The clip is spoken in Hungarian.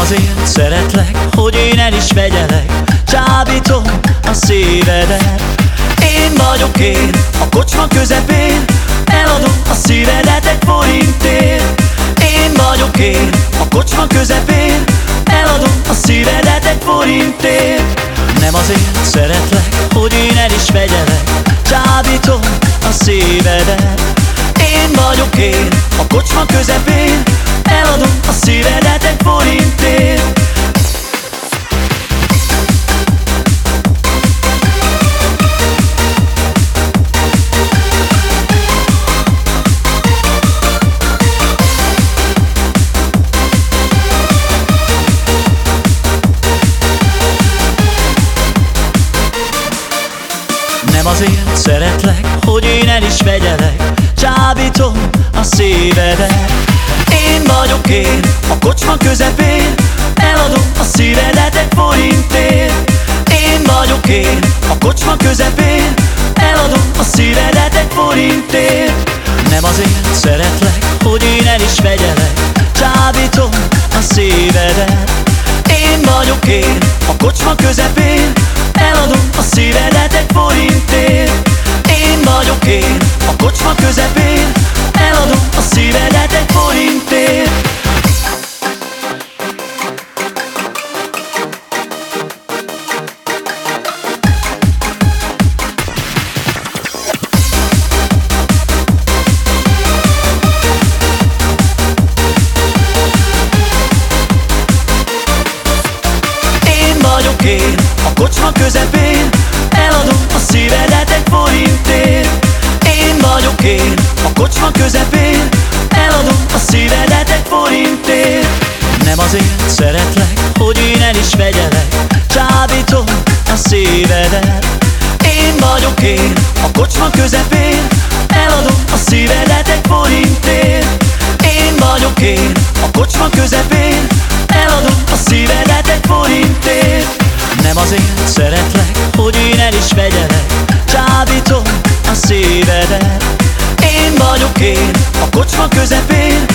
Azért szeretlek, hogy én el is vegyelek Csábítom a szívedet. Én vagyok én, a kocsma közepén Eladom a szívedet egy forintért közepén azért szeretlek, hogy én el is vegyelek. Csábítom a szívedet. Én vagyok én, a kocsma közepén. Eladom a szívedet egy forintért. Én vagyok én, a kocsma közepén. Eladom a szívedet egy forintért. Nem azért szeretlek, hogy én el is vegyelek. Csábítom a szívedet. Én vagyok én, a kocsma közepén Eladom a szívedet egy forintért. Én vagyok én, a kocsma közepén kocsma közepén Eladom a szívedet egy forintért Én vagyok én, a kocsma közepén Eladom a szívedet egy forintért Nem azért szeretlek, hogy én el is vegyelek Csábítom a szívedet. Én vagyok én, a kocsma közepén Eladom a szívedet egy forintért Én vagyok én, a kocsma közepén azért szeretlek, hogy én el is vegyelek. Csábítom a szívedet. Én vagyok én, a kocsma közepén